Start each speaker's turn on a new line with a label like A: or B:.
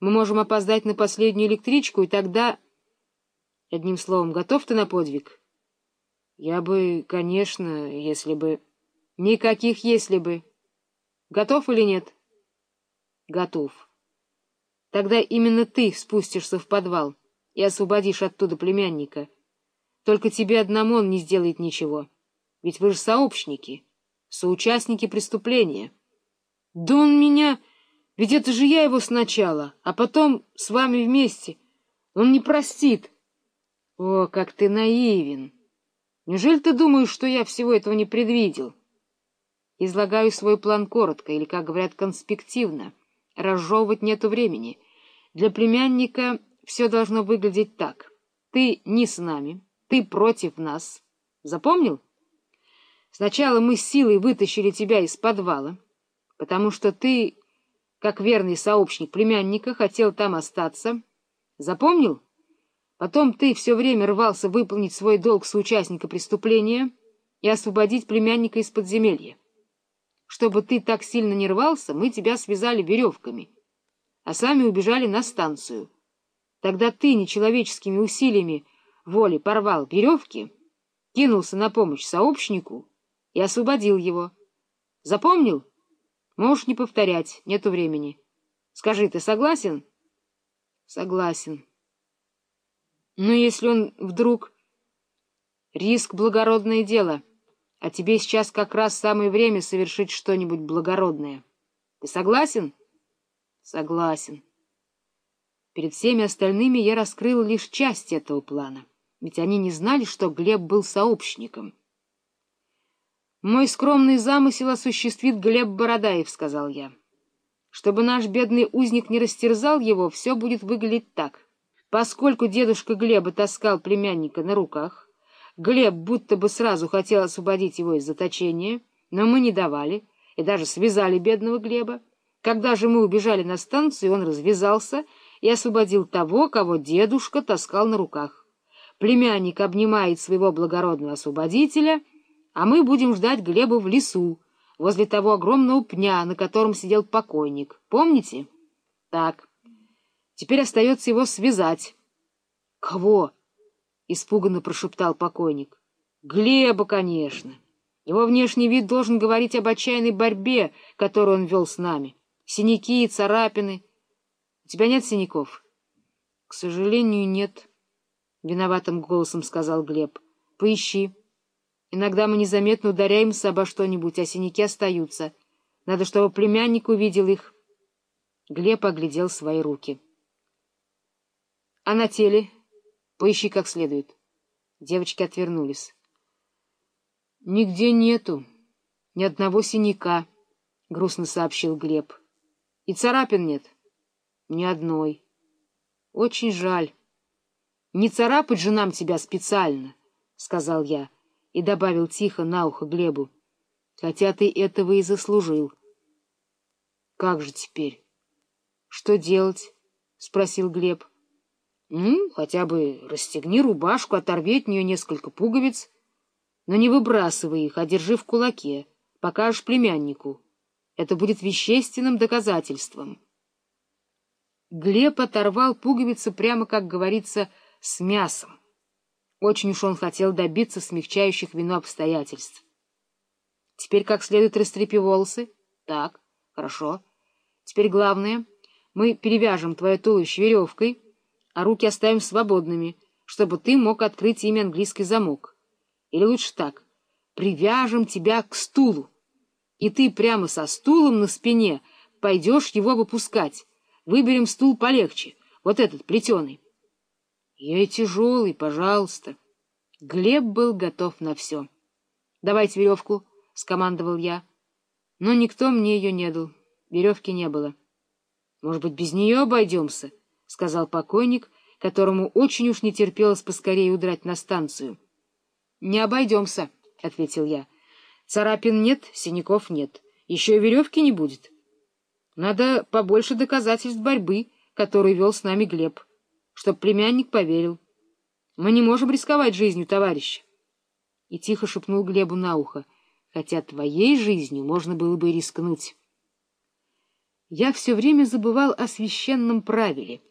A: Мы можем опоздать на последнюю электричку, и тогда... Одним словом, готов ты на подвиг? Я бы, конечно, если бы... Никаких «если бы». Готов или нет? Готов. Тогда именно ты спустишься в подвал и освободишь оттуда племянника. Только тебе одному он не сделает ничего. Ведь вы же сообщники, соучастники преступления. Да он меня... Ведь это же я его сначала, а потом с вами вместе. Он не простит. О, как ты наивен! Неужели ты думаешь, что я всего этого не предвидел? Излагаю свой план коротко, или, как говорят, конспективно. Разжевывать нету времени. Для племянника все должно выглядеть так. Ты не с нами, ты против нас. Запомнил? Сначала мы силой вытащили тебя из подвала, потому что ты как верный сообщник племянника, хотел там остаться. Запомнил? Потом ты все время рвался выполнить свой долг соучастника преступления и освободить племянника из подземелья. Чтобы ты так сильно не рвался, мы тебя связали веревками, а сами убежали на станцию. Тогда ты нечеловеческими усилиями воли порвал веревки, кинулся на помощь сообщнику и освободил его. Запомнил? Можешь не повторять, нету времени. Скажи, ты согласен? Согласен. Но если он вдруг... Риск — благородное дело, а тебе сейчас как раз самое время совершить что-нибудь благородное. Ты согласен? Согласен. Перед всеми остальными я раскрыл лишь часть этого плана, ведь они не знали, что Глеб был сообщником. «Мой скромный замысел осуществит Глеб Бородаев», — сказал я. «Чтобы наш бедный узник не растерзал его, все будет выглядеть так. Поскольку дедушка Глеба таскал племянника на руках, Глеб будто бы сразу хотел освободить его из заточения, но мы не давали и даже связали бедного Глеба. Когда же мы убежали на станцию, он развязался и освободил того, кого дедушка таскал на руках. Племянник обнимает своего благородного освободителя — а мы будем ждать Глеба в лесу, возле того огромного пня, на котором сидел покойник. Помните? Так. Теперь остается его связать. — Кого? — испуганно прошептал покойник. — Глеба, конечно. Его внешний вид должен говорить об отчаянной борьбе, которую он вел с нами. Синяки и царапины. У тебя нет синяков? — К сожалению, нет, — виноватым голосом сказал Глеб. — Поищи. Иногда мы незаметно ударяемся обо что-нибудь, а синяки остаются. Надо, чтобы племянник увидел их. Глеб оглядел свои руки. — А на теле? Поищи как следует. Девочки отвернулись. — Нигде нету. Ни одного синяка, — грустно сообщил Глеб. — И царапин нет? — Ни одной. — Очень жаль. — Не царапать же нам тебя специально, — сказал я и добавил тихо на ухо Глебу. — Хотя ты этого и заслужил. — Как же теперь? — Что делать? — спросил Глеб. — Ну, хотя бы расстегни рубашку, оторви от нее несколько пуговиц, но не выбрасывай их, а держи в кулаке, покажешь племяннику. Это будет вещественным доказательством. Глеб оторвал пуговицы прямо, как говорится, с мясом. Очень уж он хотел добиться смягчающих вину обстоятельств. Теперь как следует растрепи волосы. Так, хорошо. Теперь главное, мы перевяжем твое туловище веревкой, а руки оставим свободными, чтобы ты мог открыть ими английский замок. Или лучше так, привяжем тебя к стулу, и ты прямо со стулом на спине пойдешь его выпускать. Выберем стул полегче, вот этот, плетеный. Я тяжелый, пожалуйста. Глеб был готов на все. — Давайте веревку, — скомандовал я. Но никто мне ее не дал. Веревки не было. — Может быть, без нее обойдемся? — сказал покойник, которому очень уж не терпелось поскорее удрать на станцию. — Не обойдемся, — ответил я. — Царапин нет, синяков нет. Еще и веревки не будет. Надо побольше доказательств борьбы, которую вел с нами Глеб чтоб племянник поверил. Мы не можем рисковать жизнью товарища. И тихо шепнул Глебу на ухо, хотя твоей жизнью можно было бы рискнуть. я все время забывал о священном правиле —